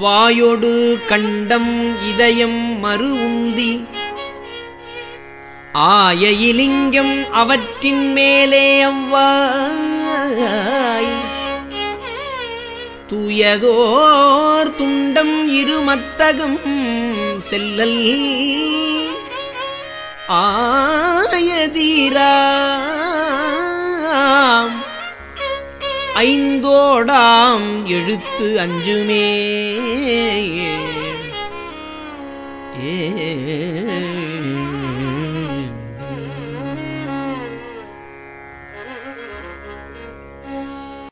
வாயொடு கண்டம் இதயம் மறு உந்தி ஆயயிலிங்கம் அவற்றின் மேலே அவ்வாய். தூயதோர் துண்டம் இருமத்தகம் செல்லல். ஆயதீரா ஐந்தோடாம் எழுத்து அஞ்சுமே. ஏ.